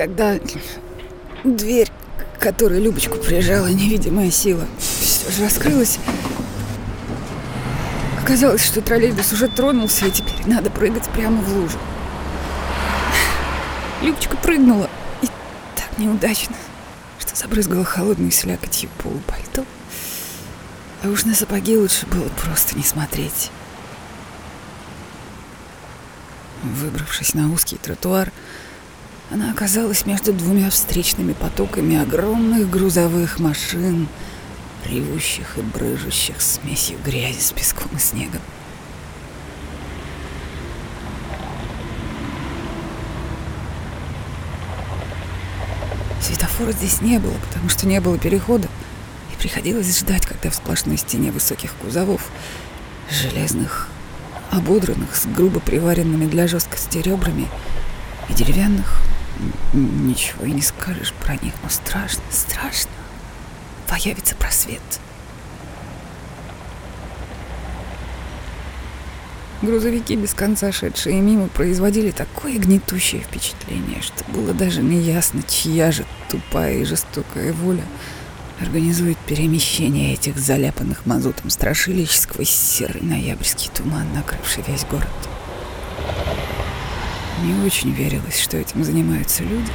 когда дверь, к которой Любочку прижала невидимая сила, все же раскрылась, оказалось, что троллейбус уже тронулся, и теперь надо прыгать прямо в лужу. Любочка прыгнула, и так неудачно, что забрызгала холодной слякотью полупальто. А уж на сапоги лучше было просто не смотреть. Выбравшись на узкий тротуар, она оказалась между двумя встречными потоками огромных грузовых машин, ревущих и брыжущих смесью грязи с песком и снегом. Светофора здесь не было, потому что не было перехода, и приходилось ждать, когда в сплошной стене высоких кузовов, железных, ободранных, с грубо приваренными для жесткости ребрами и деревянных, ничего и не скажешь про них, но страшно, страшно. Появится просвет. Грузовики, без конца шедшие мимо, производили такое гнетущее впечатление, что было даже неясно, чья же тупая и жестокая воля организует перемещение этих заляпанных мазутом страшилищ сквозь серый ноябрьский туман, накрывший весь город. Не очень верилось, что этим занимаются люди.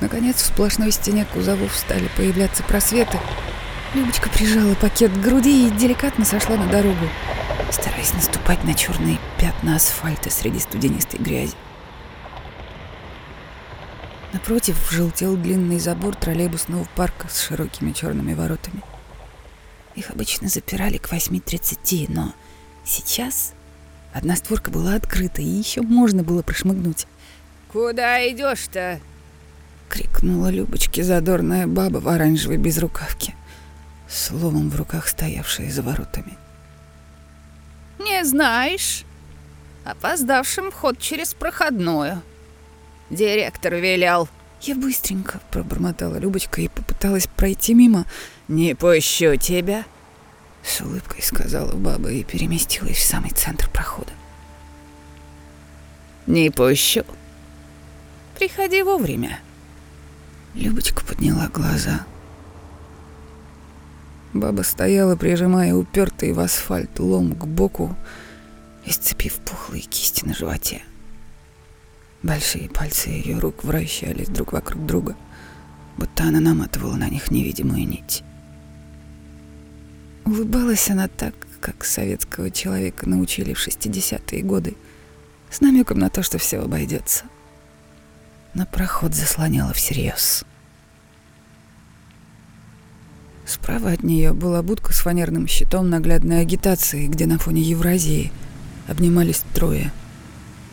Наконец, в сплошной стене кузовов стали появляться просветы. Любочка прижала пакет к груди и деликатно сошла на дорогу, стараясь наступать на черные пятна асфальта среди студенистой грязи. Напротив желтел длинный забор троллейбусного парка с широкими черными воротами. Их обычно запирали к 8.30, но сейчас одна створка была открыта, и еще можно было прошмыгнуть. «Куда идешь-то?» — крикнула Любочке задорная баба в оранжевой безрукавке, словом в руках стоявшая за воротами. «Не знаешь? Опоздавшим вход через проходную». Директор велел. Я быстренько пробормотала Любочка и попыталась пройти мимо. «Не пущу тебя!» С улыбкой сказала баба и переместилась в самый центр прохода. «Не пущу. Приходи вовремя». Любочка подняла глаза. Баба стояла, прижимая упертый в асфальт лом к боку и сцепив пухлые кисти на животе. Большие пальцы ее рук вращались друг вокруг друга, будто она наматывала на них невидимую нить. Улыбалась она так, как советского человека научили в 60-е годы, с намеком на то, что все обойдется. На проход заслоняла всерьез. Справа от нее была будка с фанерным щитом наглядной агитации, где на фоне Евразии обнимались трое —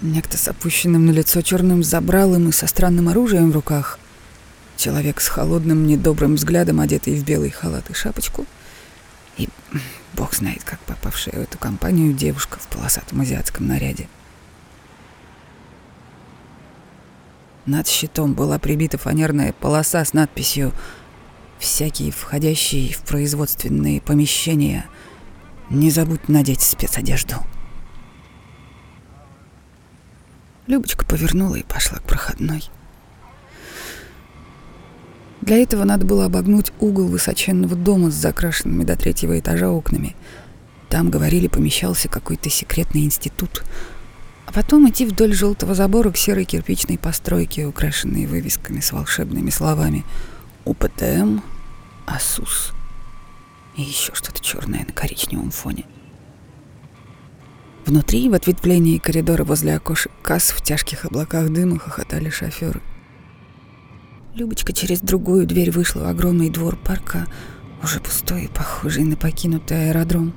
Некто с опущенным на лицо черным забралом и со странным оружием в руках. Человек с холодным, недобрым взглядом, одетый в белый халат и шапочку. И бог знает, как попавшая в эту компанию девушка в полосатом азиатском наряде. Над щитом была прибита фанерная полоса с надписью «Всякие входящие в производственные помещения, не забудь надеть спецодежду». Любочка повернула и пошла к проходной. Для этого надо было обогнуть угол высоченного дома с закрашенными до третьего этажа окнами. Там, говорили, помещался какой-то секретный институт. А потом идти вдоль желтого забора к серой кирпичной постройке, украшенной вывесками с волшебными словами «УПТМ», «АСУС» и еще что-то черное на коричневом фоне. Внутри, в ответвлении коридора возле окошек касс в тяжких облаках дыма хохотали шоферы. Любочка через другую дверь вышла в огромный двор парка, уже пустой, похожий на покинутый аэродром.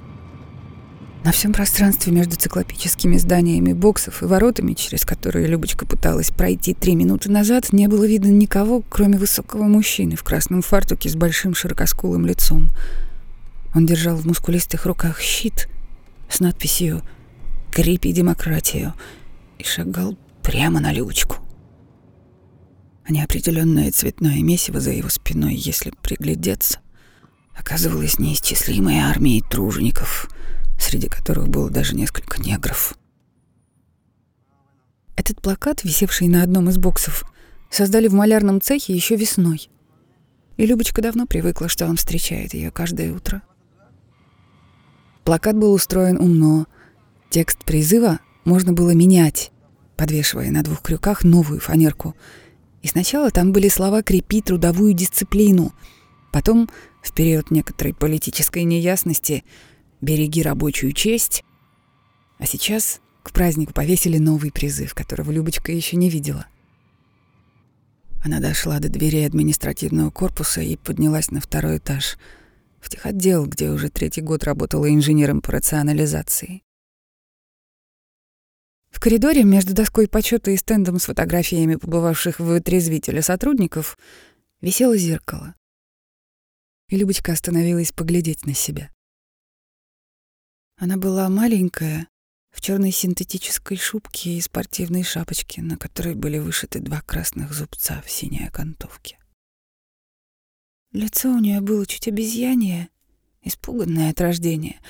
На всем пространстве между циклопическими зданиями боксов и воротами, через которые Любочка пыталась пройти три минуты назад, не было видно никого, кроме высокого мужчины в красном фартуке с большим широкоскулым лицом. Он держал в мускулистых руках щит с надписью крепи демократию и шагал прямо на Любочку. А неопределенное цветное месиво за его спиной, если приглядеться, оказывалось неисчислимой армией тружеников, среди которых было даже несколько негров. Этот плакат, висевший на одном из боксов, создали в малярном цехе еще весной. И Любочка давно привыкла, что он встречает ее каждое утро. Плакат был устроен умно. Текст призыва можно было менять, подвешивая на двух крюках новую фанерку. И сначала там были слова «крепи трудовую дисциплину», потом, в период некоторой политической неясности, «береги рабочую честь», а сейчас к празднику повесили новый призыв, которого Любочка еще не видела. Она дошла до дверей административного корпуса и поднялась на второй этаж, в техотдел, где уже третий год работала инженером по рационализации. В коридоре между доской почета и стендом с фотографиями побывавших в вытрезвителе сотрудников висело зеркало. И Любочка остановилась поглядеть на себя. Она была маленькая, в черной синтетической шубке и спортивной шапочке, на которой были вышиты два красных зубца в синей окантовке. Лицо у нее было чуть обезьянье, испуганное от рождения,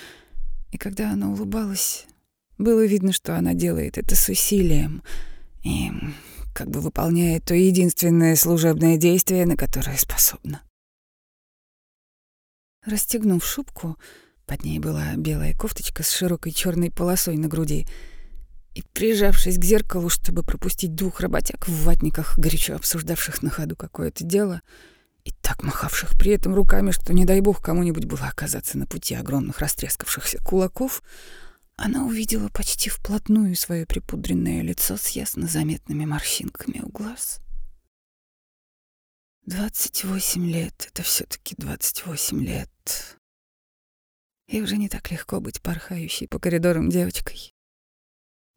и когда она улыбалась, было видно, что она делает это с усилием и как бы выполняет то единственное служебное действие, на которое способна. Расстегнув шубку, под ней была белая кофточка с широкой черной полосой на груди, и, прижавшись к зеркалу, чтобы пропустить двух работяг в ватниках, горячо обсуждавших на ходу какое-то дело, и так махавших при этом руками, что, не дай бог, кому-нибудь было оказаться на пути огромных растрескавшихся кулаков, она увидела почти вплотную свое припудренное лицо с ясно заметными морщинками у глаз. Двадцать восемь лет — это все таки двадцать восемь лет. И уже не так легко быть порхающей по коридорам девочкой.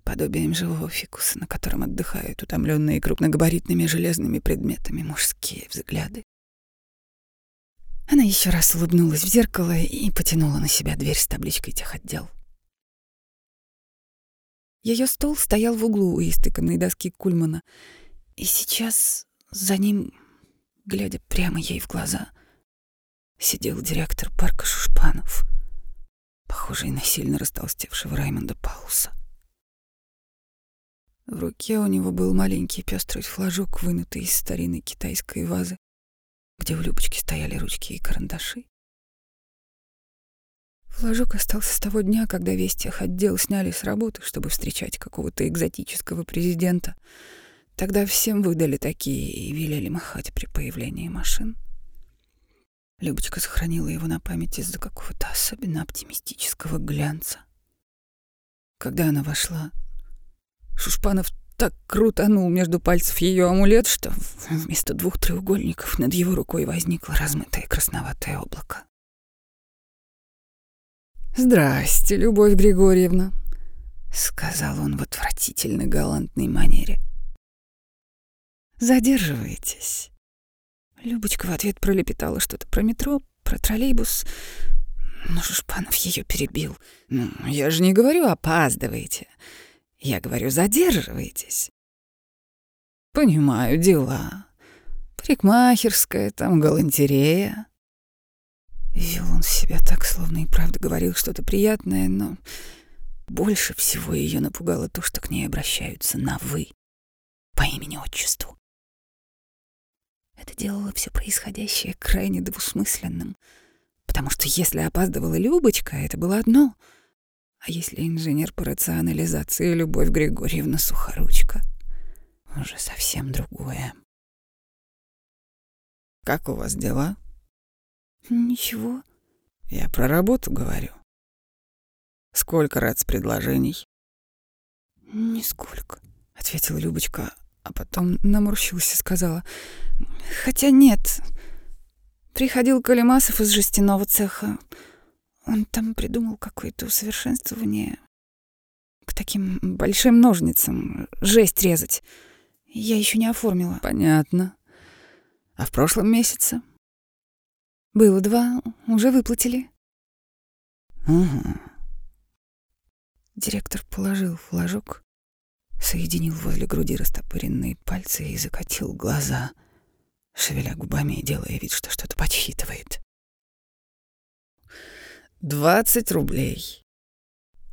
Подобием живого фикуса, на котором отдыхают утомленные крупногабаритными железными предметами мужские взгляды. Она еще раз улыбнулась в зеркало и потянула на себя дверь с табличкой техотдел. Ее стол стоял в углу у истыканной доски Кульмана, и сейчас за ним, глядя прямо ей в глаза, сидел директор парка Шушпанов, похожий на сильно растолстевшего Раймонда Пауса. В руке у него был маленький пестрый флажок, вынутый из старинной китайской вазы, где у Любочки стояли ручки и карандаши. Флажок остался с того дня, когда весь техотдел сняли с работы, чтобы встречать какого-то экзотического президента. Тогда всем выдали такие и велели махать при появлении машин. Любочка сохранила его на память из-за какого-то особенно оптимистического глянца. Когда она вошла, Шушпанов так крутанул между пальцев ее амулет, что вместо двух треугольников над его рукой возникло размытое красноватое облако. «Здрасте, Любовь Григорьевна», — сказал он в отвратительно галантной манере. «Задерживаетесь?» Любочка в ответ пролепетала что-то про метро, про троллейбус. Но Шушпанов ее перебил. «Ну, я же не говорю «опаздываете». Я говорю «задерживаетесь». «Понимаю, дела. Парикмахерская, там галантерея». Вел он себя так, словно и правда говорил что-то приятное, но больше всего ее напугало то, что к ней обращаются на «вы» по имени-отчеству. Это делало все происходящее крайне двусмысленным, потому что если опаздывала Любочка, это было одно, а если инженер по рационализации Любовь Григорьевна Сухоручка, уже совсем другое. «Как у вас дела?» «Ничего». «Я про работу говорю». «Сколько раз предложений?» «Нисколько», — ответила Любочка, а потом наморщилась и сказала. «Хотя нет. Приходил Калимасов из жестяного цеха. Он там придумал какое-то усовершенствование к таким большим ножницам, жесть резать. Я еще не оформила». «Понятно. А в прошлом месяце?» Было два, уже выплатили. Угу. Директор положил флажок, соединил возле груди растопыренные пальцы и закатил глаза, шевеля губами и делая вид, что что-то подсчитывает. «Двадцать рублей.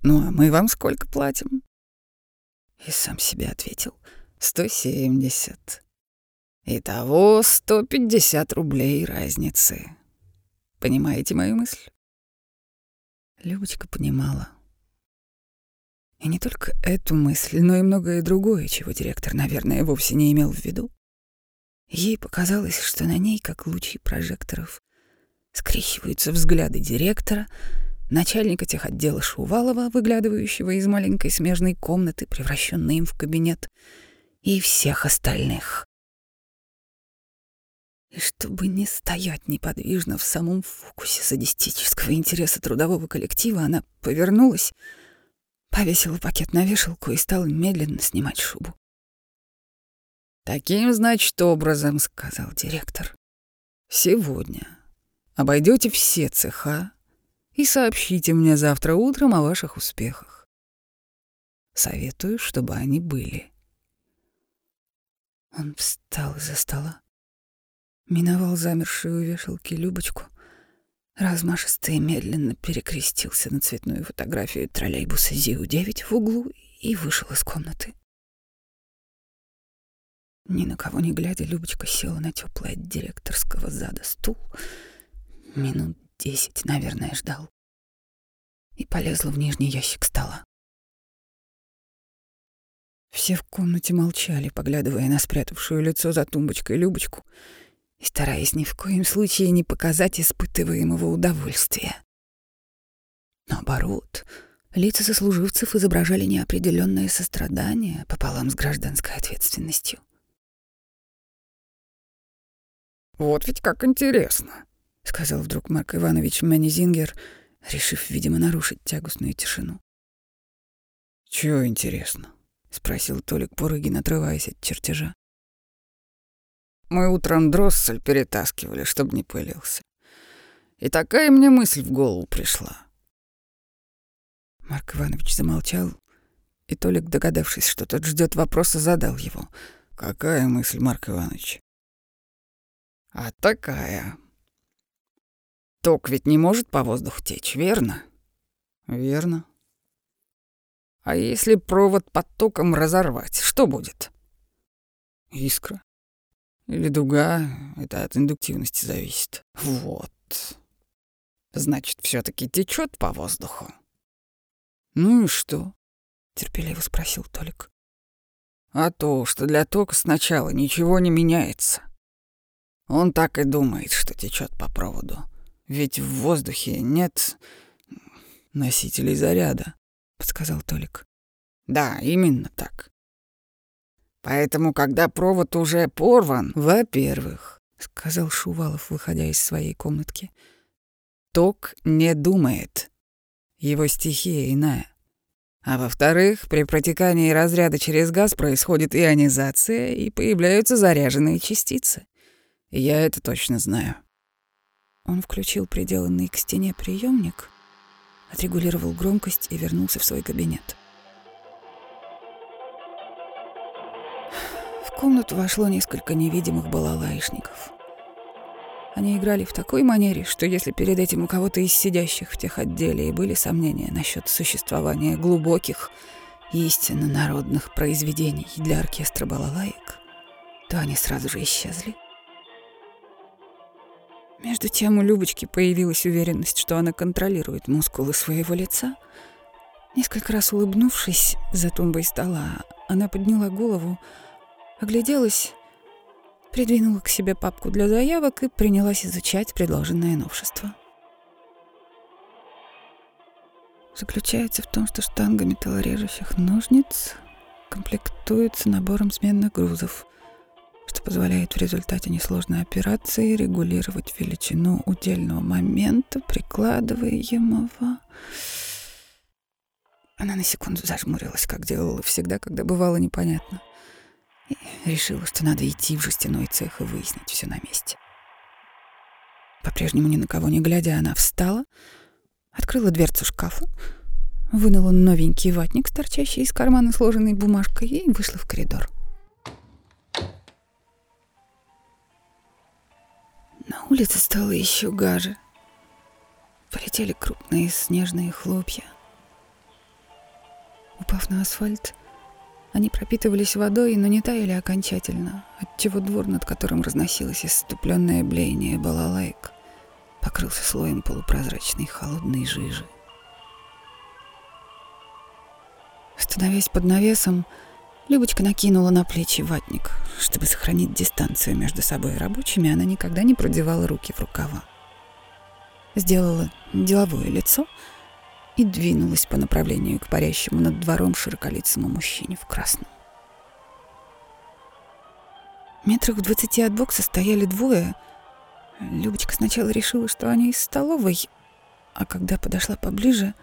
Ну, а мы вам сколько платим?» И сам себе ответил. Сто семьдесят. Итого сто пятьдесят рублей разницы. Понимаете мою мысль? Любочка понимала. И не только эту мысль, но и многое другое, чего директор, наверное, вовсе не имел в виду. Ей показалось, что на ней, как лучи прожекторов, скрещиваются взгляды директора, начальника техотдела Шувалова, выглядывающего из маленькой смежной комнаты, превращенной им в кабинет, и всех остальных. И чтобы не стоять неподвижно в самом фокусе садистического интереса трудового коллектива, она повернулась, повесила пакет на вешалку и стала медленно снимать шубу. «Таким, значит, образом», — сказал директор. «Сегодня обойдете все цеха и сообщите мне завтра утром о ваших успехах. Советую, чтобы они были». Он встал из-за стола, миновал замершую у вешалки Любочку, размашисто и медленно перекрестился на цветную фотографию троллейбуса ЗИУ-9 в углу и вышел из комнаты. Ни на кого не глядя, Любочка села на теплый от директорского зада стул. Минут десять, наверное, ждал. И полезла в нижний ящик стола. Все в комнате молчали, поглядывая на спрятавшую лицо за тумбочкой Любочку — и стараясь ни в коем случае не показать испытываемого удовольствия. Наоборот, лица сослуживцев изображали неопределенное сострадание пополам с гражданской ответственностью. «Вот ведь как интересно», — сказал вдруг Марк Иванович Менезингер, решив, видимо, нарушить тягостную тишину. «Чего интересно?» — спросил Толик Порыгин, отрываясь от чертежа. Мы утром дроссель перетаскивали, чтобы не пылился. И такая мне мысль в голову пришла. Марк Иванович замолчал, и Толик, догадавшись, что тот ждет вопроса, задал его. «Какая мысль, Марк Иванович?» «А такая. Ток ведь не может по воздуху течь, верно?» «Верно». «А если провод под током разорвать, что будет?» «Искра». Или дуга, это от индуктивности зависит. Вот. Значит, все таки течет по воздуху. Ну и что? терпеливо спросил Толик. А то, что для тока сначала ничего не меняется. Он так и думает, что течет по проводу. Ведь в воздухе нет носителей заряда, подсказал Толик. Да, именно так. Поэтому, когда провод уже порван, во-первых, сказал Шувалов, выходя из своей комнатки, ток не думает. Его стихия иная. А во-вторых, при протекании разряда через газ происходит ионизация и появляются заряженные частицы. Я это точно знаю. Он включил приделанный к стене приемник, отрегулировал громкость и вернулся в свой кабинет. Комнату вошло несколько невидимых балалайшников. Они играли в такой манере, что если перед этим у кого-то из сидящих в тех отделе и были сомнения насчет существования глубоких, истинно народных произведений для оркестра балалаек, то они сразу же исчезли. Между тем у Любочки появилась уверенность, что она контролирует мускулы своего лица. Несколько раз улыбнувшись за тумбой стола, она подняла голову, Огляделась, придвинула к себе папку для заявок и принялась изучать предложенное новшество. Заключается в том, что штанга металлорежущих ножниц комплектуется набором сменных грузов, что позволяет в результате несложной операции регулировать величину удельного момента, прикладываемого... Она на секунду зажмурилась, как делала всегда, когда бывало непонятно — и решила, что надо идти в жестяной цех и выяснить все на месте. По-прежнему ни на кого не глядя, она встала, открыла дверцу шкафа, вынула новенький ватник, торчащий из кармана сложенной бумажкой, и вышла в коридор. На улице стало еще гаже. Полетели крупные снежные хлопья. Упав на асфальт, Они пропитывались водой, но не таяли окончательно, отчего двор, над которым разносилось иступленное блеяние балалайк, покрылся слоем полупрозрачной холодной жижи. Становясь под навесом, Любочка накинула на плечи ватник. Чтобы сохранить дистанцию между собой и рабочими, она никогда не продевала руки в рукава. Сделала деловое лицо и двинулась по направлению к парящему над двором широколицому мужчине в красном. Метрах в двадцати от бокса стояли двое. Любочка сначала решила, что они из столовой, а когда подошла поближе,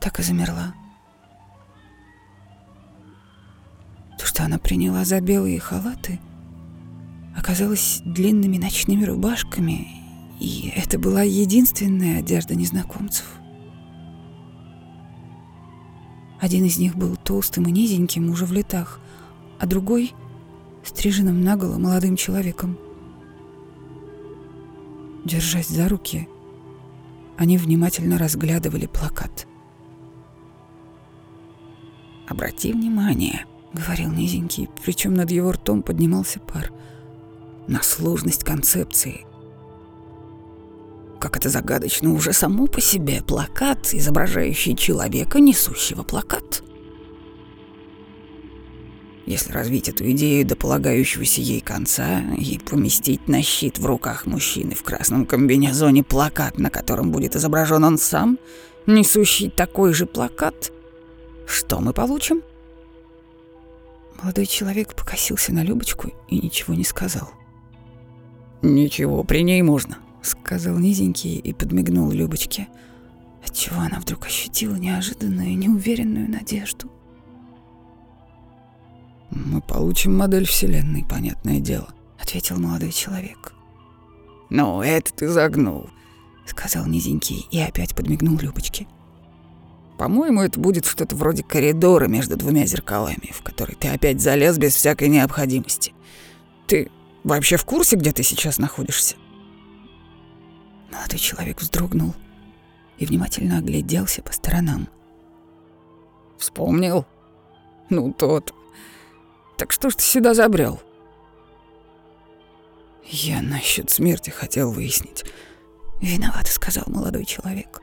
так и замерла. То, что она приняла за белые халаты, оказалось длинными ночными рубашками, и это была единственная одежда незнакомцев. Один из них был толстым и низеньким, уже в летах, а другой — стриженным наголо молодым человеком. Держась за руки, они внимательно разглядывали плакат. «Обрати внимание», — говорил низенький, причем над его ртом поднимался пар, — «на сложность концепции. Как это загадочно уже само по себе плакат, изображающий человека, несущего плакат. Если развить эту идею до полагающегося ей конца и поместить на щит в руках мужчины в красном комбинезоне плакат, на котором будет изображен он сам, несущий такой же плакат, что мы получим? Молодой человек покосился на Любочку и ничего не сказал. «Ничего, при ней можно», сказал низенький и подмигнул Любочке, отчего она вдруг ощутила неожиданную, неуверенную надежду. «Мы получим модель Вселенной, понятное дело», — ответил молодой человек. «Ну, это ты загнул», — сказал низенький и опять подмигнул Любочке. «По-моему, это будет что-то вроде коридора между двумя зеркалами, в который ты опять залез без всякой необходимости. Ты вообще в курсе, где ты сейчас находишься?» Молодой человек вздрогнул и внимательно огляделся по сторонам. «Вспомнил? Ну, тот. Так что ж ты сюда забрел? «Я насчет смерти хотел выяснить». «Виноват», — сказал молодой человек.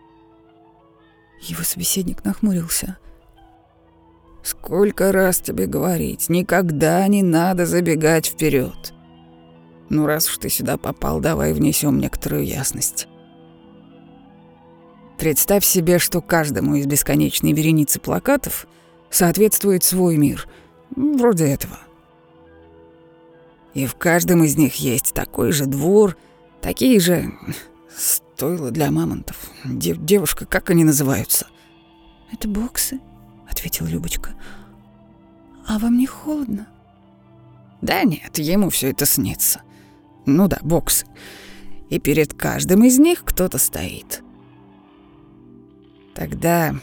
Его собеседник нахмурился. «Сколько раз тебе говорить, никогда не надо забегать вперед. Ну, раз уж ты сюда попал, давай внесем некоторую ясность. Представь себе, что каждому из бесконечной вереницы плакатов соответствует свой мир. Вроде этого. И в каждом из них есть такой же двор, такие же стойла для мамонтов. Дев девушка, как они называются? Это боксы, ответила Любочка. А вам не холодно? Да нет, ему все это снится. Ну да, боксы. И перед каждым из них кто-то стоит. Тогда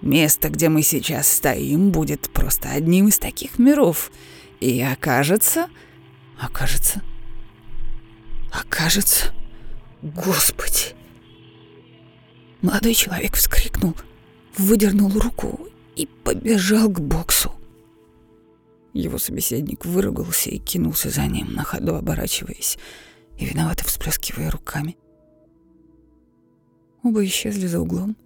место, где мы сейчас стоим, будет просто одним из таких миров. И окажется... Окажется... Окажется... Господи! Молодой человек вскрикнул, выдернул руку и побежал к боксу. Его собеседник выругался и кинулся за ним, на ходу оборачиваясь и виновато всплескивая руками. Оба исчезли за углом.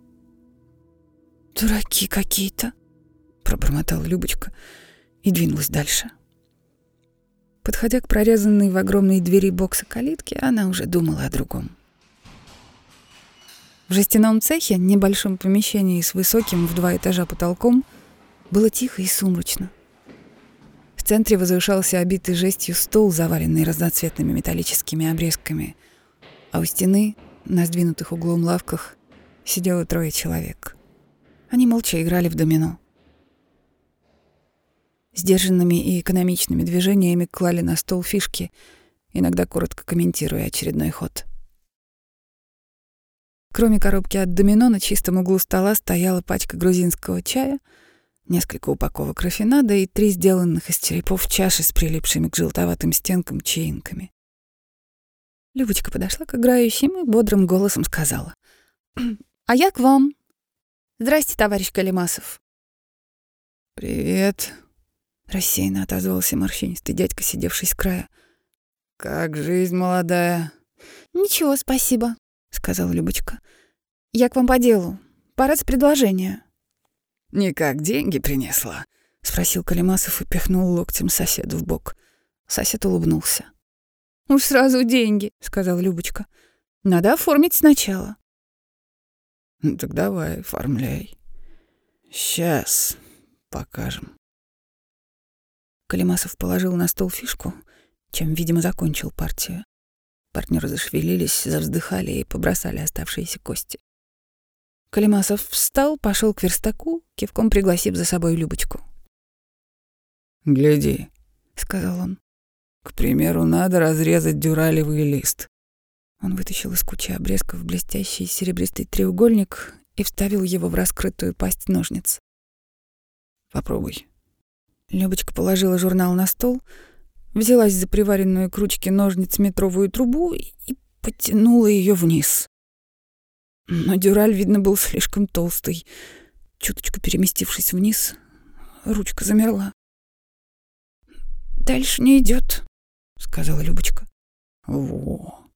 «Дураки какие-то», — пробормотала Любочка и двинулась дальше. Подходя к прорезанной в огромной двери бокса калитки, она уже думала о другом. В жестяном цехе, небольшом помещении с высоким в два этажа потолком, было тихо и сумрачно центре возвышался обитый жестью стол, заваленный разноцветными металлическими обрезками, а у стены, на сдвинутых углом лавках, сидело трое человек. Они молча играли в домино. Сдержанными и экономичными движениями клали на стол фишки, иногда коротко комментируя очередной ход. Кроме коробки от домино на чистом углу стола стояла пачка грузинского чая — несколько упаковок рафинада и три сделанных из черепов чаши с прилипшими к желтоватым стенкам чаинками. Любочка подошла к играющим и бодрым голосом сказала. «А я к вам. Здрасте, товарищ Калимасов». «Привет», — рассеянно отозвался морщинистый дядька, сидевший с края. «Как жизнь молодая?» «Ничего, спасибо», — сказала Любочка. «Я к вам по делу. Пора с предложения». «Никак деньги принесла?» — спросил Калимасов и пихнул локтем соседу в бок. Сосед улыбнулся. «Уж сразу деньги», — сказала Любочка. «Надо оформить сначала». «Ну так давай, оформляй. Сейчас покажем». Калимасов положил на стол фишку, чем, видимо, закончил партию. Партнеры зашевелились, завздыхали и побросали оставшиеся кости. Калимасов встал, пошел к верстаку, кивком пригласив за собой Любочку. «Гляди», — сказал он. «К примеру, надо разрезать дюралевый лист». Он вытащил из кучи обрезков блестящий серебристый треугольник и вставил его в раскрытую пасть ножниц. «Попробуй». Любочка положила журнал на стол, взялась за приваренную к ручке ножниц метровую трубу и потянула ее вниз. Но дюраль, видно, был слишком толстый. Чуточку переместившись вниз, ручка замерла. «Дальше не идет, сказала Любочка. «Во,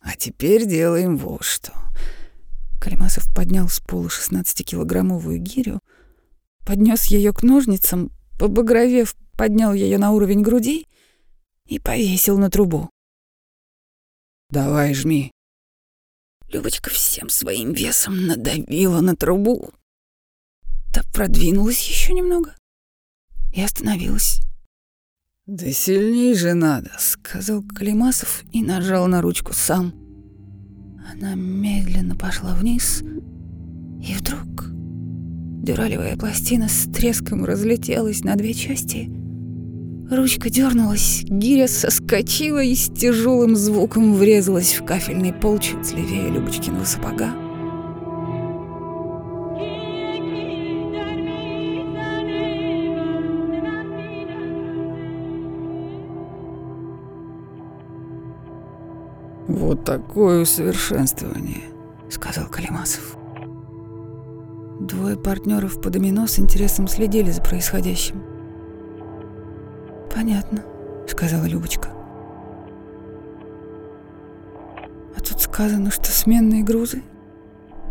а теперь делаем вот что». Калимасов поднял с пола 16-килограммовую гирю, поднес ее к ножницам, побагровев, поднял ее на уровень груди и повесил на трубу. «Давай, жми», Любочка всем своим весом надавила на трубу. Та продвинулась еще немного и остановилась. «Да сильней же надо», — сказал Калимасов и нажал на ручку сам. Она медленно пошла вниз, и вдруг дюралевая пластина с треском разлетелась на две части — Ручка дернулась, гиря соскочила и с тяжелым звуком врезалась в кафельный пол чуть левее Любочкиного сапога. «Вот такое усовершенствование», — сказал Калимасов. Двое партнеров по домино с интересом следили за происходящим. «Понятно», — сказала Любочка. «А тут сказано, что сменные грузы?»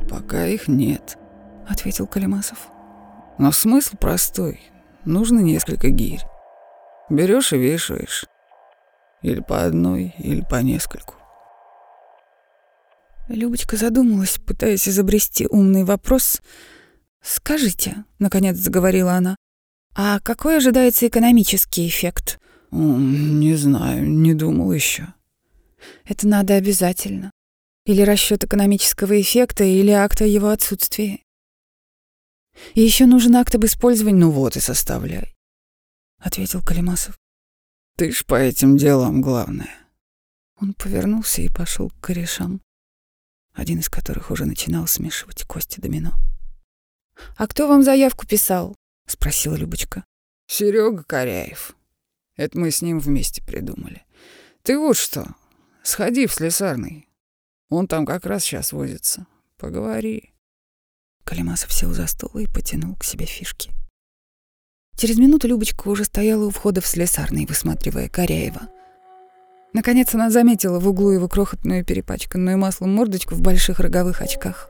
«Пока их нет», — ответил Калимасов. «Но смысл простой. Нужно несколько гирь. Берешь и вешаешь. Или по одной, или по нескольку». Любочка задумалась, пытаясь изобрести умный вопрос. «Скажите», — наконец заговорила она, а какой ожидается экономический эффект? Не знаю, не думал еще. Это надо обязательно. Или расчет экономического эффекта, или акта его отсутствия. И еще нужен акт об использовании. Ну вот и составляй, ответил Калимасов. Ты ж по этим делам главное. Он повернулся и пошел к корешам, один из которых уже начинал смешивать кости домино. А кто вам заявку писал? — спросила Любочка. Серега Коряев. Это мы с ним вместе придумали. Ты вот что, сходи в слесарный. Он там как раз сейчас возится. Поговори». Калимасов сел за стол и потянул к себе фишки. Через минуту Любочка уже стояла у входа в слесарный, высматривая Коряева. Наконец она заметила в углу его крохотную перепачканную маслом мордочку в больших роговых очках.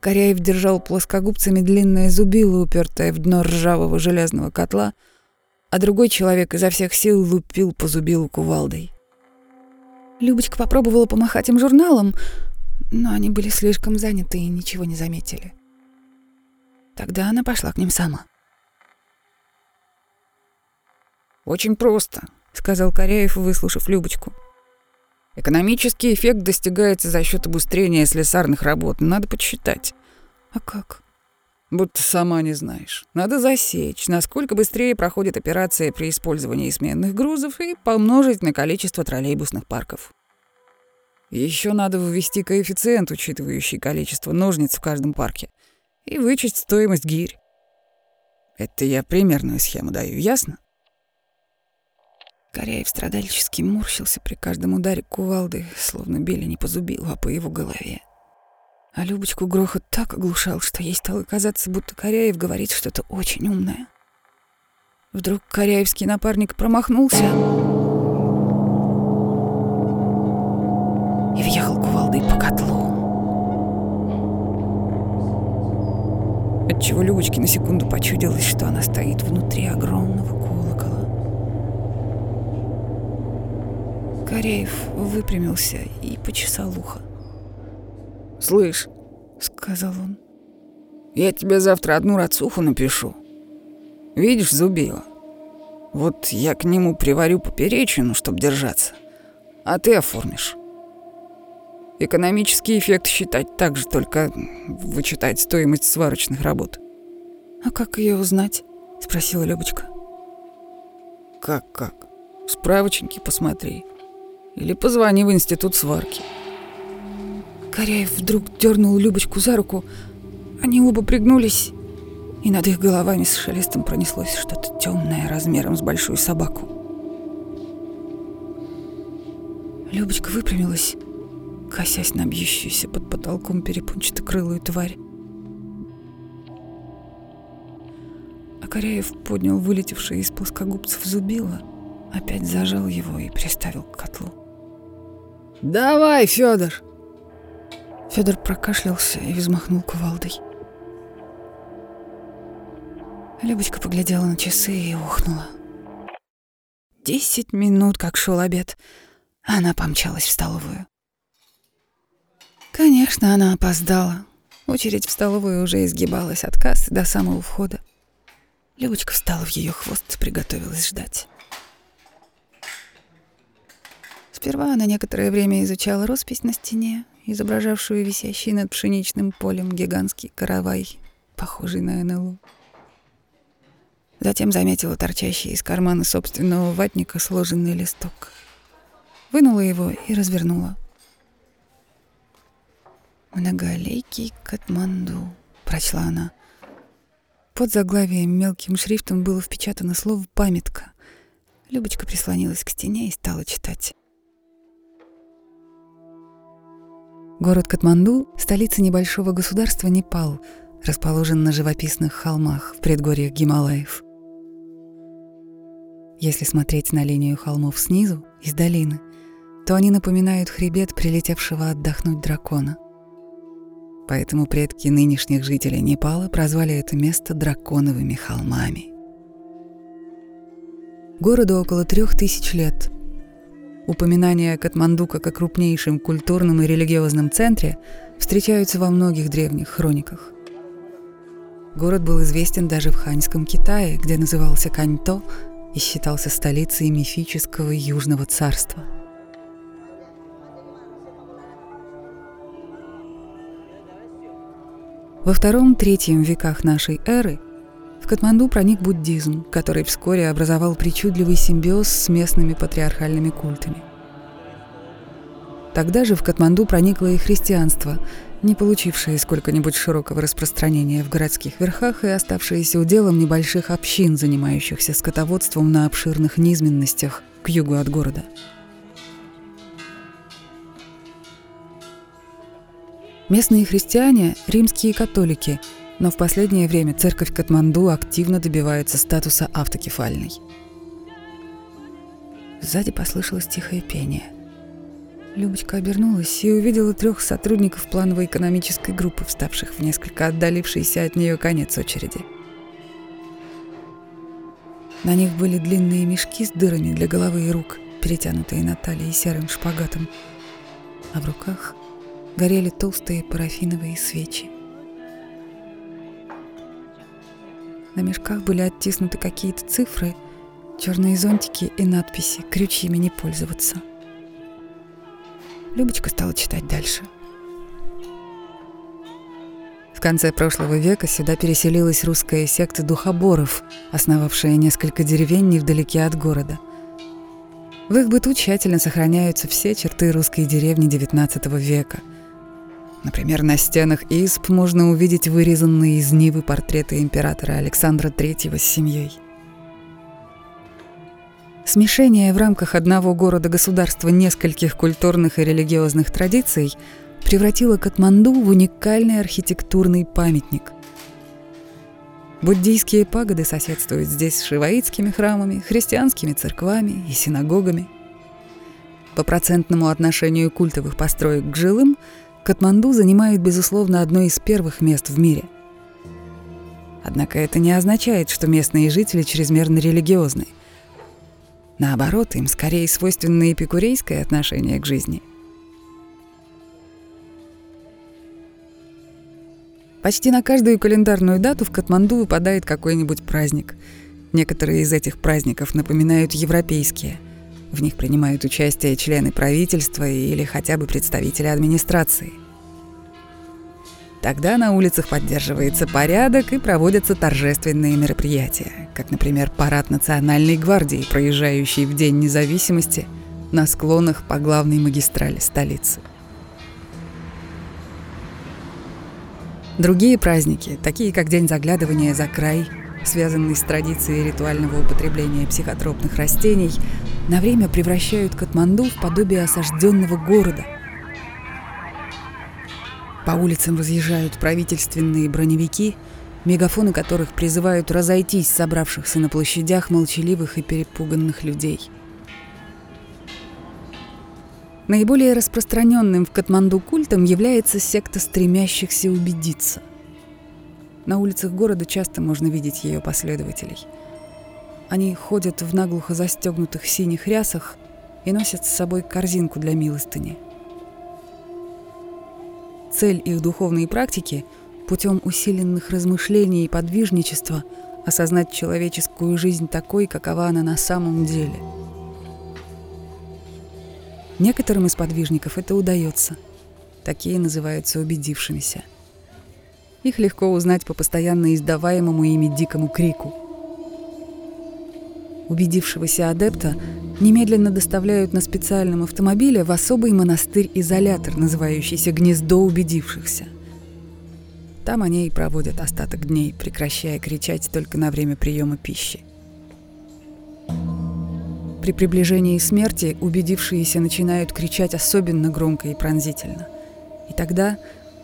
Коряев держал плоскогубцами длинное зубило, упертое в дно ржавого железного котла, а другой человек изо всех сил лупил по зубилу кувалдой. Любочка попробовала помахать им журналом, но они были слишком заняты и ничего не заметили. Тогда она пошла к ним сама. «Очень просто», — сказал Коряев, выслушав Любочку. Экономический эффект достигается за счет обустрения слесарных работ. Надо подсчитать. А как? Будто сама не знаешь. Надо засечь, насколько быстрее проходит операция при использовании сменных грузов и помножить на количество троллейбусных парков. Еще надо ввести коэффициент, учитывающий количество ножниц в каждом парке, и вычесть стоимость гирь. Это я примерную схему даю, ясно? Коряев страдальчески морщился при каждом ударе кувалды, словно били не по зубилу, а по его голове. А Любочку грохот так оглушал, что ей стало казаться, будто Коряев говорит что-то очень умное. Вдруг Коряевский напарник промахнулся и въехал кувалдой по котлу. Отчего Любочке на секунду почудилось, что она стоит внутри огромного колокола. Кореев выпрямился и почесал ухо. «Слышь», — сказал он, — «я тебе завтра одну рацуху напишу. Видишь, зубила? Вот я к нему приварю поперечину, чтоб держаться, а ты оформишь. Экономический эффект считать так же, только вычитать стоимость сварочных работ. А как ее узнать? спросила Любочка. Как как? Справочники посмотри. Или позвони в институт сварки. Коряев вдруг дернул Любочку за руку. Они оба пригнулись, и над их головами с шелестом пронеслось что-то темное размером с большую собаку. Любочка выпрямилась косясь на бьющуюся под потолком перепончато-крылую тварь. Акаряев поднял вылетевший из плоскогубцев зубило, опять зажал его и приставил к котлу. «Давай, Федор! Федор прокашлялся и взмахнул кувалдой. Любочка поглядела на часы и ухнула. Десять минут, как шел обед. Она помчалась в столовую. Конечно, она опоздала. Очередь в столовую уже изгибалась от кассы до самого входа. Любочка встала в ее хвост и приготовилась ждать. Сперва она некоторое время изучала роспись на стене, изображавшую висящий над пшеничным полем гигантский каравай, похожий на НЛО. Затем заметила торчащий из кармана собственного ватника сложенный листок. Вынула его и развернула. «Многолейкий Катманду», — прочла она. Под заглавием мелким шрифтом было впечатано слово «памятка». Любочка прислонилась к стене и стала читать. Город Катманду — столица небольшого государства Непал, расположен на живописных холмах в предгорьях Гималаев. Если смотреть на линию холмов снизу, из долины, то они напоминают хребет прилетевшего отдохнуть дракона — поэтому предки нынешних жителей Непала прозвали это место драконовыми холмами. Городу около трех тысяч лет. Упоминания о Катманду как крупнейшем культурном и религиозном центре встречаются во многих древних хрониках. Город был известен даже в ханьском Китае, где назывался Каньто и считался столицей мифического Южного царства – Во втором-третьем веках нашей эры Катманду проник буддизм, который вскоре образовал причудливый симбиоз с местными патриархальными культами. Тогда же в Катманду проникло и христианство, не получившее сколько-нибудь широкого распространения в городских верхах и оставшееся уделом небольших общин, занимающихся скотоводством на обширных низменностях к югу от города – Местные христиане – римские католики, но в последнее время церковь Катманду активно добивается статуса автокефальной. Сзади послышалось тихое пение. Любочка обернулась и увидела трех сотрудников плановой экономической группы, вставших в несколько отдалившийся от нее конец очереди. На них были длинные мешки с дырами для головы и рук, перетянутые на талии серым шпагатом, а в руках горели толстые парафиновые свечи. На мешках были оттиснуты какие-то цифры, черные зонтики и надписи «Крючьями не пользоваться». Любочка стала читать дальше. В конце прошлого века сюда переселилась русская секта духоборов, основавшая несколько деревень невдалеке от города. В их быту тщательно сохраняются все черты русской деревни XIX века – Например, на стенах исп можно увидеть вырезанные из Нивы портреты императора Александра III с семьей. Смешение в рамках одного города-государства нескольких культурных и религиозных традиций превратила Катманду в уникальный архитектурный памятник. Буддийские пагоды соседствуют здесь с шиваитскими храмами, христианскими церквами и синагогами. По процентному отношению культовых построек к жилым Катманду занимает, безусловно, одно из первых мест в мире. Однако это не означает, что местные жители чрезмерно религиозны. Наоборот, им скорее свойственно эпикурейское отношение к жизни – Почти на каждую календарную дату в Катманду выпадает какой-нибудь праздник. Некоторые из этих праздников напоминают европейские. В них принимают участие члены правительства или хотя бы представители администрации. Тогда на улицах поддерживается порядок и проводятся торжественные мероприятия, как, например, парад Национальной гвардии, проезжающий в День независимости на склонах по главной магистрали столицы. Другие праздники, такие как День заглядывания за край, связанный с традицией ритуального употребления психотропных растений, на время превращают Катманду в подобие осажденного города. По улицам разъезжают правительственные броневики, мегафоны которых призывают разойтись собравшихся на площадях молчаливых и перепуганных людей – Наиболее распространенным в Катманду культом является секта стремящихся убедиться. На улицах города часто можно видеть ее последователей. Они ходят в наглухо застегнутых синих рясах и носят с собой корзинку для милостыни. Цель их духовной практики – путем усиленных размышлений и подвижничества осознать человеческую жизнь такой, какова она на самом деле – Некоторым из подвижников это удается. Такие называются убедившимися. Их легко узнать по постоянно издаваемому ими дикому крику. Убедившегося адепта немедленно доставляют на специальном автомобиле в особый монастырь-изолятор, называющийся «Гнездо убедившихся». Там они и проводят остаток дней, прекращая кричать только на время приема пищи. При приближении смерти убедившиеся начинают кричать особенно громко и пронзительно. И тогда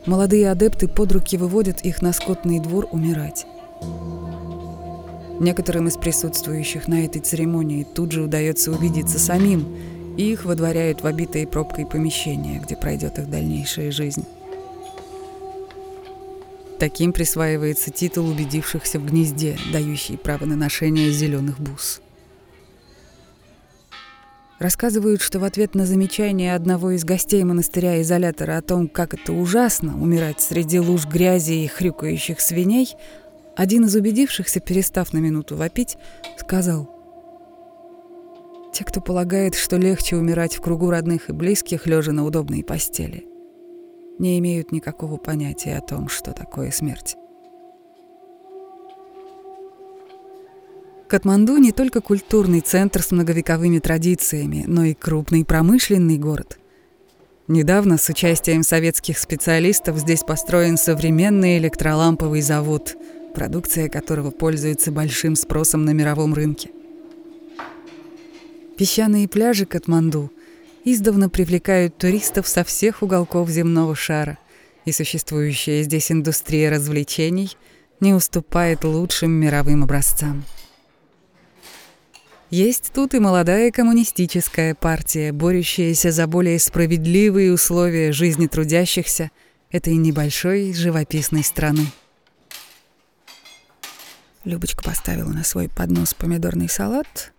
молодые адепты под руки выводят их на скотный двор умирать. Некоторым из присутствующих на этой церемонии тут же удается убедиться самим, и их выдворяют в обитые пробкой помещения, где пройдет их дальнейшая жизнь. Таким присваивается титул убедившихся в гнезде, дающий право на ношение зеленых бус. Рассказывают, что в ответ на замечание одного из гостей монастыря-изолятора о том, как это ужасно умирать среди луж грязи и хрюкающих свиней, один из убедившихся, перестав на минуту вопить, сказал «Те, кто полагает, что легче умирать в кругу родных и близких, лежа на удобной постели, не имеют никакого понятия о том, что такое смерть». Катманду не только культурный центр с многовековыми традициями, но и крупный промышленный город. Недавно с участием советских специалистов здесь построен современный электроламповый завод, продукция которого пользуется большим спросом на мировом рынке. Песчаные пляжи Катманду издавна привлекают туристов со всех уголков земного шара, и существующая здесь индустрия развлечений не уступает лучшим мировым образцам. Есть тут и молодая коммунистическая партия, борющаяся за более справедливые условия жизни трудящихся этой небольшой живописной страны. Любочка поставила на свой поднос помидорный салат,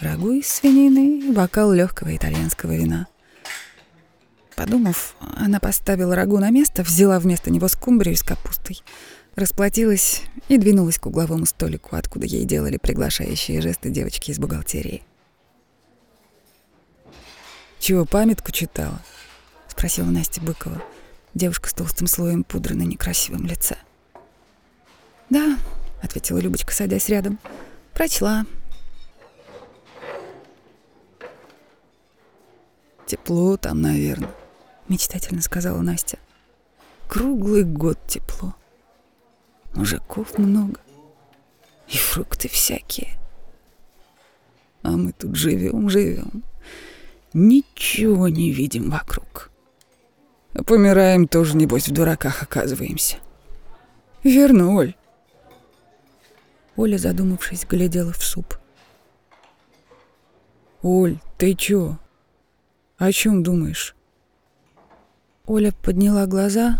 рагу из свинины и бокал легкого итальянского вина. Подумав, она поставила рагу на место, взяла вместо него скумбрию с капустой — Расплатилась и двинулась к угловому столику, откуда ей делали приглашающие жесты девочки из бухгалтерии. «Чего, памятку читала?» — спросила Настя Быкова, девушка с толстым слоем пудры на некрасивом лице. «Да», — ответила Любочка, садясь рядом, — «прочла». «Тепло там, наверное», — мечтательно сказала Настя. «Круглый год тепло» мужиков много и фрукты всякие. А мы тут живем, живем, ничего не видим вокруг. Помираем тоже, небось, в дураках оказываемся. Верно, Оль. Оля, задумавшись, глядела в суп. Оль, ты чё? О чем думаешь? Оля подняла глаза,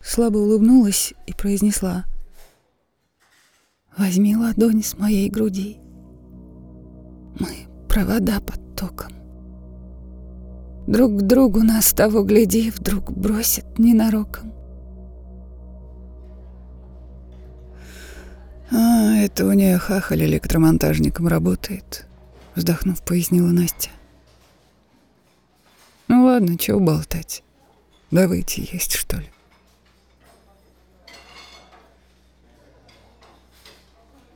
слабо улыбнулась и произнесла. «Возьми ладонь с моей груди. Мы провода под током. Друг к другу нас того гляди, вдруг бросит ненароком. А, это у нее хахаль электромонтажником работает, вздохнув, пояснила Настя. Ну ладно, чего болтать. Давайте есть, что ли.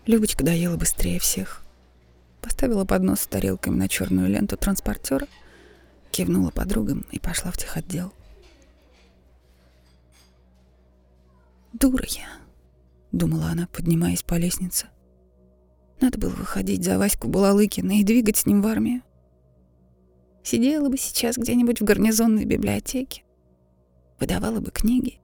Любочка доела быстрее всех. Поставила поднос с тарелками на черную ленту транспортера, кивнула подругам и пошла в техотдел. «Дура я», — думала она, поднимаясь по лестнице. «Надо было выходить за Ваську Балалыкина и двигать с ним в армию. Сидела бы сейчас где-нибудь в гарнизонной библиотеке, выдавала бы книги.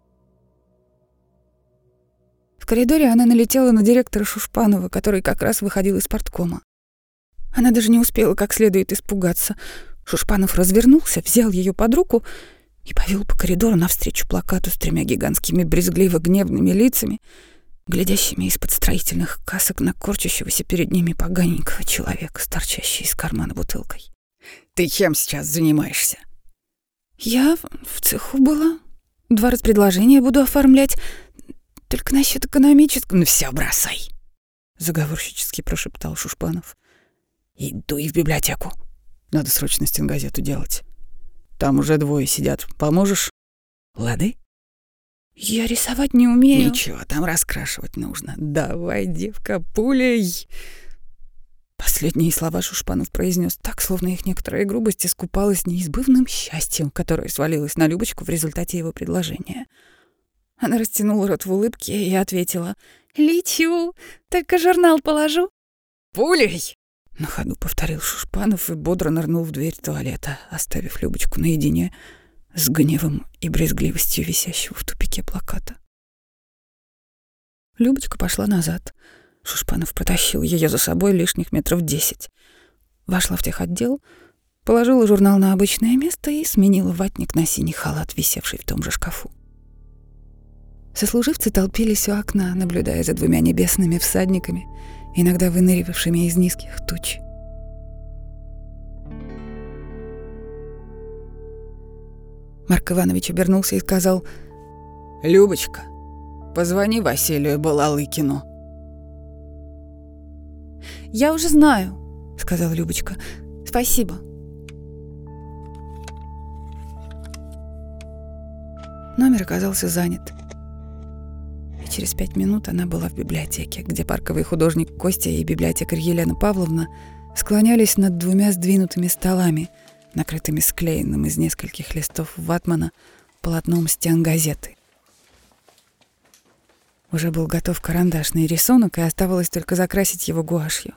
В коридоре она налетела на директора Шушпанова, который как раз выходил из порткома. Она даже не успела как следует испугаться. Шушпанов развернулся, взял ее под руку и повел по коридору навстречу плакату с тремя гигантскими брезгливо-гневными лицами, глядящими из-под строительных касок на корчащегося перед ними поганенького человека, торчащий из кармана бутылкой. «Ты чем сейчас занимаешься?» «Я в цеху была. Два распредложения буду оформлять. Только насчет экономического...» «Ну все, бросай!» — заговорщически прошептал Шушпанов. Иду и в библиотеку. Надо срочно стенгазету делать. Там уже двое сидят. Поможешь? Лады? Я рисовать не умею. Ничего, там раскрашивать нужно. Давай, девка, пулей. Последние слова Шушпанов произнес так, словно их некоторая грубость искупалась неизбывным счастьем, которое свалилось на Любочку в результате его предложения. Она растянула рот в улыбке и ответила. «Лечу, только журнал положу». «Пулей!» На ходу повторил Шушпанов и бодро нырнул в дверь туалета, оставив Любочку наедине с гневом и брезгливостью висящего в тупике плаката. Любочка пошла назад. Шушпанов протащил ее за собой лишних метров десять. Вошла в техотдел, положила журнал на обычное место и сменила ватник на синий халат, висевший в том же шкафу. Сослуживцы толпились у окна, наблюдая за двумя небесными всадниками — иногда выныривавшими из низких туч. Марк Иванович обернулся и сказал, «Любочка, позвони Василию Балалыкину». «Я уже знаю», — сказала Любочка. «Спасибо». Номер оказался занят и через пять минут она была в библиотеке, где парковый художник Костя и библиотекарь Елена Павловна склонялись над двумя сдвинутыми столами, накрытыми склеенным из нескольких листов ватмана полотном стен газеты. Уже был готов карандашный рисунок, и оставалось только закрасить его гуашью.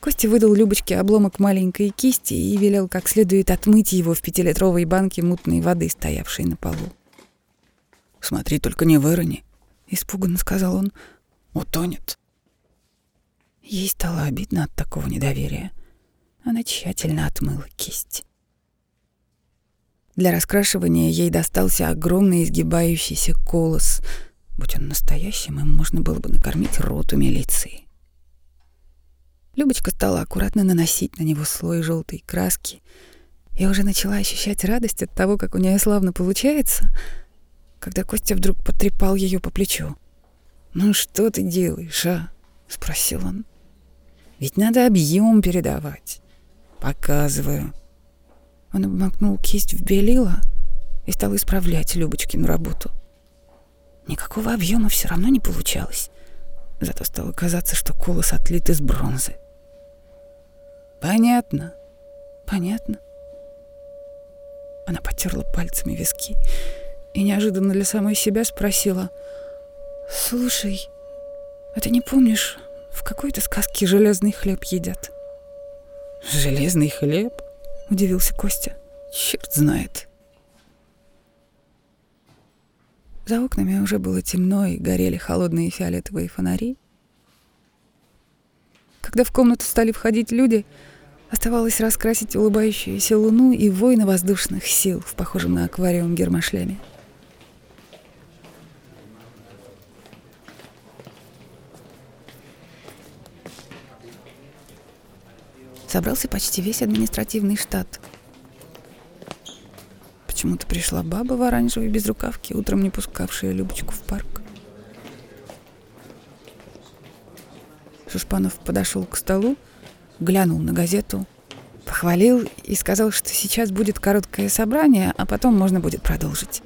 Костя выдал Любочке обломок маленькой кисти и велел как следует отмыть его в пятилитровой банке мутной воды, стоявшей на полу. Смотри, только не вырони, испуганно сказал он. Утонет. Ей стало обидно от такого недоверия. Она тщательно отмыла кисть. Для раскрашивания ей достался огромный изгибающийся колос. Будь он настоящим, им можно было бы накормить роту милиции. Любочка стала аккуратно наносить на него слой желтой краски и уже начала ощущать радость от того, как у нее славно получается — когда Костя вдруг потрепал ее по плечу. «Ну что ты делаешь, а?» — спросил он. «Ведь надо объем передавать». «Показываю». Он обмакнул кисть в белила и стал исправлять Любочкину работу. Никакого объема все равно не получалось. Зато стало казаться, что колос отлит из бронзы. «Понятно, понятно». Она потерла пальцами виски и неожиданно для самой себя спросила. «Слушай, а ты не помнишь, в какой-то сказке железный хлеб едят?» «Железный хлеб?» — удивился Костя. «Черт знает». За окнами уже было темно и горели холодные фиолетовые фонари. Когда в комнату стали входить люди, оставалось раскрасить улыбающуюся луну и вой воздушных сил в похожем на аквариум гермошлеме. Собрался почти весь административный штат. Почему-то пришла баба в оранжевой безрукавке, утром не пускавшая Любочку в парк. Шушпанов подошел к столу, глянул на газету, похвалил и сказал, что сейчас будет короткое собрание, а потом можно будет продолжить.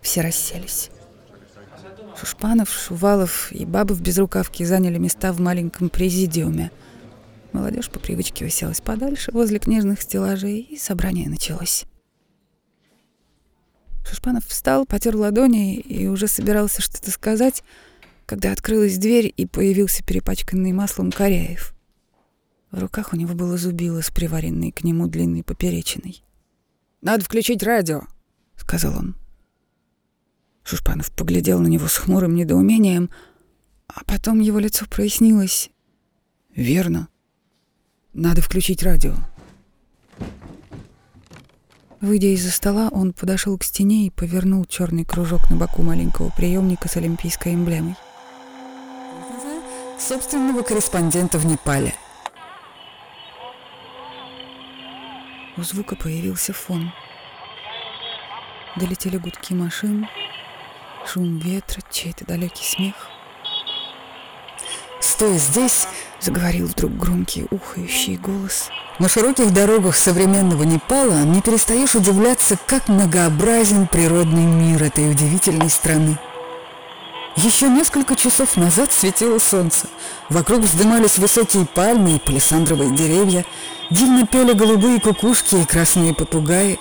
Все расселись. Шушпанов, Шувалов и бабы в безрукавке заняли места в маленьком президиуме. Молодежь по привычке уселась подальше, возле книжных стеллажей, и собрание началось. Шушпанов встал, потер ладони и уже собирался что-то сказать, когда открылась дверь и появился перепачканный маслом Коряев. В руках у него было зубило с приваренной к нему длинной поперечиной. «Надо включить радио», — сказал он. Шушпанов поглядел на него с хмурым недоумением, а потом его лицо прояснилось. «Верно. Надо включить радио». Выйдя из-за стола, он подошел к стене и повернул черный кружок на боку маленького приемника с олимпийской эмблемой. Собственного корреспондента в Непале. У звука появился фон. Долетели гудки машин, шум ветра, чей-то далекий смех. «Стой здесь!» — заговорил вдруг громкий ухающий голос. «На широких дорогах современного Непала не перестаешь удивляться, как многообразен природный мир этой удивительной страны. Еще несколько часов назад светило солнце. Вокруг вздымались высокие пальмы и палисандровые деревья. Дивно пели голубые кукушки и красные попугаи.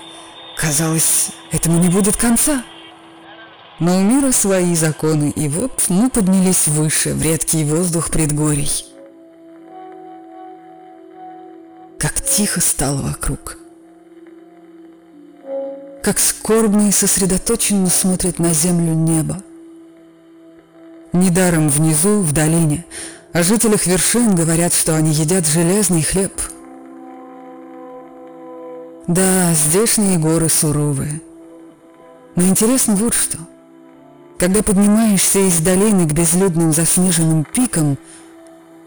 Казалось, этому не будет конца. Но у мира свои законы, и вот мы поднялись выше, в редкий воздух предгорий. Как тихо стало вокруг. Как скорбно и сосредоточенно смотрит на землю небо. Недаром внизу, в долине, о жителях вершин говорят, что они едят железный хлеб. Да, здешние горы суровые. Но интересно вот что – когда поднимаешься из долины к безлюдным заснеженным пикам,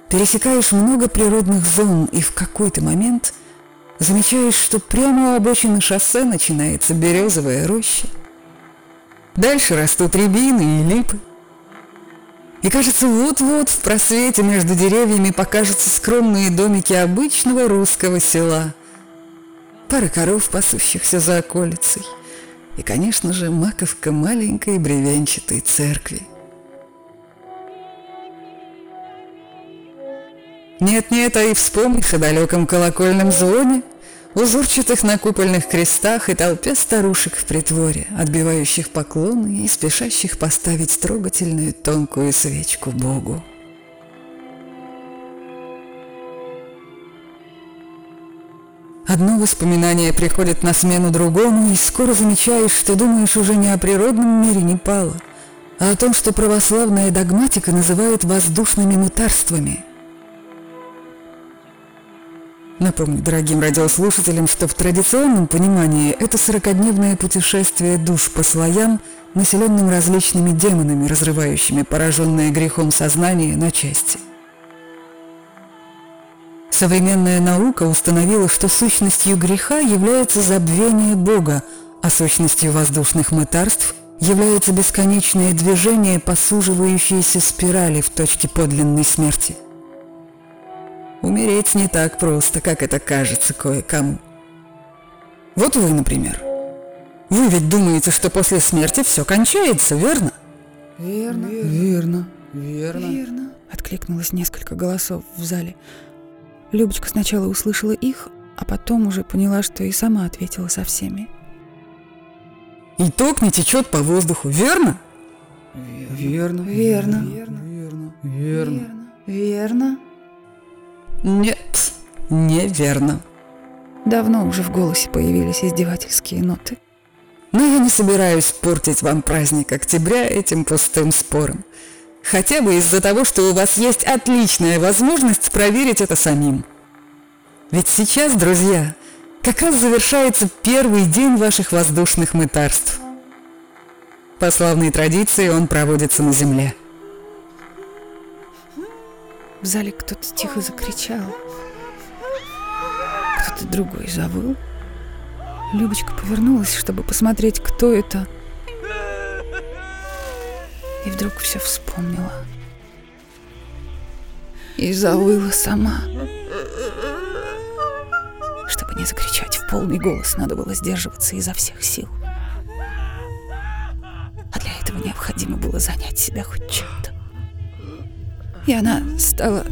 пересекаешь много природных зон и в какой-то момент замечаешь, что прямо у обочины шоссе начинается березовая роща. Дальше растут рябины и липы. И кажется, вот-вот в просвете между деревьями покажутся скромные домики обычного русского села. Пара коров, пасущихся за околицей – и, конечно же, маковка маленькой бревенчатой церкви. Нет-нет, а и вспомнишь о далеком колокольном звоне, узорчатых на купольных крестах и толпе старушек в притворе, отбивающих поклоны и спешащих поставить трогательную тонкую свечку Богу. Одно воспоминание приходит на смену другому, и скоро замечаешь, что думаешь уже не о природном мире Непала, а о том, что православная догматика называет воздушными мытарствами. Напомню дорогим радиослушателям, что в традиционном понимании это сорокодневное путешествие душ по слоям, населенным различными демонами, разрывающими пораженное грехом сознание на части – Современная наука установила, что сущностью греха является забвение Бога, а сущностью воздушных мытарств является бесконечное движение по суживающейся спирали в точке подлинной смерти. Умереть не так просто, как это кажется кое-кому. Вот вы, например. Вы ведь думаете, что после смерти все кончается, верно? Верно. Верно. Верно. Верно. Откликнулось несколько голосов в зале. Любочка сначала услышала их, а потом уже поняла, что и сама ответила со всеми. И ток не течет по воздуху, верно? Верно. Верно. Верно. Верно. Верно. Нет, неверно. Давно уже в голосе появились издевательские ноты. Но я не собираюсь портить вам праздник октября этим пустым спором. Хотя бы из-за того, что у вас есть отличная возможность проверить это самим. Ведь сейчас, друзья, как раз завершается первый день ваших воздушных мытарств. По славной традиции он проводится на земле. В зале кто-то тихо закричал. Кто-то другой завыл. Любочка повернулась, чтобы посмотреть, кто это. И вдруг все вспомнила. И завыла сама. Чтобы не закричать в полный голос, надо было сдерживаться изо всех сил. А для этого необходимо было занять себя хоть чем-то. И она стала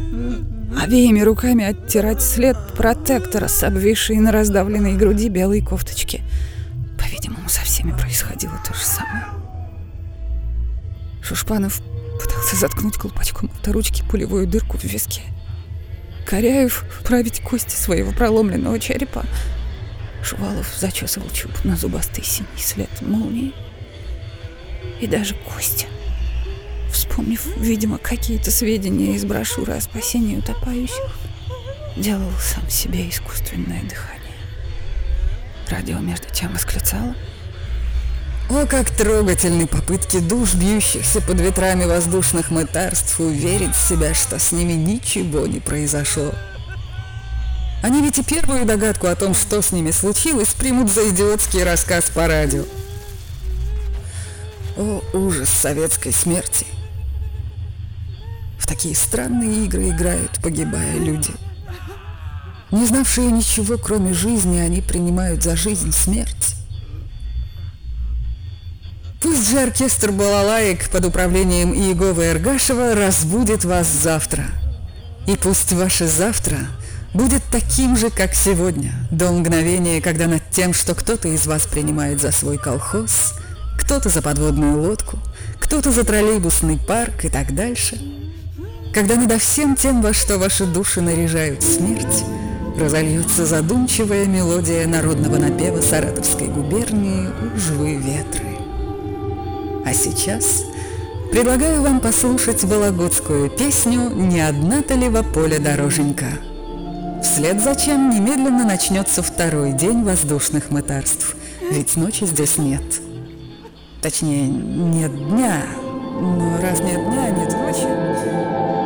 обеими руками оттирать след протектора с обвисшей на раздавленной груди белой кофточки. По-видимому, со всеми происходило то же самое. Шушпанов пытался заткнуть колпачком авторучки пулевую дырку в виске. Коряев вправить кости своего проломленного черепа. Шувалов зачесывал чуб на зубастый синий след молнии. И даже Костя вспомнив, видимо, какие-то сведения из брошюры о спасении утопающих, делал сам себе искусственное дыхание. Радио между тем восклицало. О, как трогательны попытки душ, бьющихся под ветрами воздушных мытарств, уверить себя, что с ними ничего не произошло. Они ведь и первую догадку о том, что с ними случилось, примут за идиотский рассказ по радио. О, ужас советской смерти! В такие странные игры играют, погибая люди. Не знавшие ничего, кроме жизни, они принимают за жизнь смерть. Пусть же оркестр балалаек под управлением Иеговы Эргашева разбудит вас завтра. И пусть ваше завтра будет таким же, как сегодня, до мгновения, когда над тем, что кто-то из вас принимает за свой колхоз, кто-то за подводную лодку, кто-то за троллейбусный парк и так дальше – когда надо всем тем, во что ваши души наряжают смерть, разольется задумчивая мелодия народного напева Саратовской губернии «Уж вы ветры». А сейчас предлагаю вам послушать вологодскую песню «Не одна-то ли во поле дороженька». Вслед за чем немедленно начнется второй день воздушных мытарств, ведь ночи здесь нет. Точнее, нет дня, но раз нет дня, нет ночи.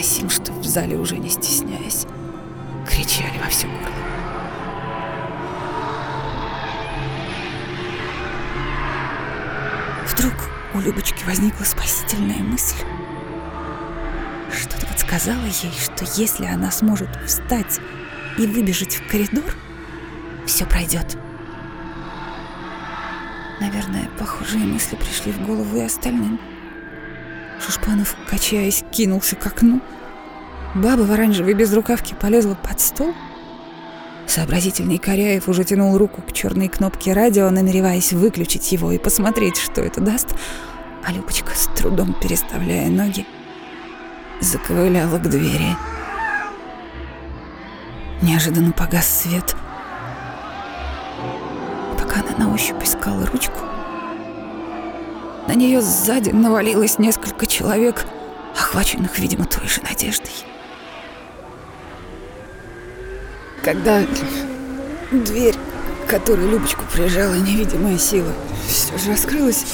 Невыносим, что в зале уже не стесняясь, кричали во все горло. Вдруг у Любочки возникла спасительная мысль. Что-то подсказало ей, что если она сможет встать и выбежать в коридор, все пройдет. Наверное, похожие мысли пришли в голову и остальным. Шушпанов, качаясь, кинулся к окну. Баба в оранжевой безрукавке полезла под стол. Сообразительный Коряев уже тянул руку к черной кнопке радио, намереваясь выключить его и посмотреть, что это даст. А Любочка, с трудом переставляя ноги, заковыляла к двери. Неожиданно погас свет — пока она на ощупь искала ручку. На нее сзади навалилось несколько человек, охваченных, видимо, той же надеждой. Когда дверь, к которой Любочку прижала невидимая сила, все же раскрылась,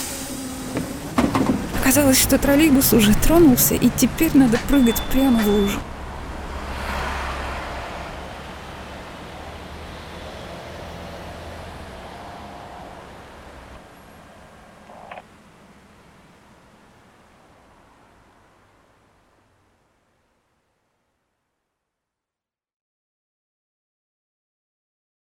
оказалось, что троллейбус уже тронулся, и теперь надо прыгать прямо в лужу.